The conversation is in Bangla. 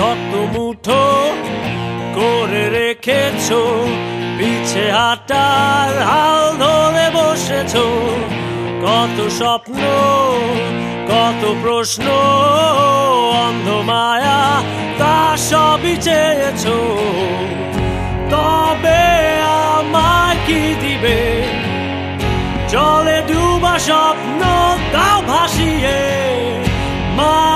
শত মুঠো করে রেখেছ, পিছে হাটার হাল ধরে বসেছ। কত স্বপ্ন, কত প্রশ্ন, অন্ধ মায়া, তা সবই চেয়েছ। তবে আমার কি দিবে? জলে ডুবা স্বপ্ন তা ভাসিয়ে। মা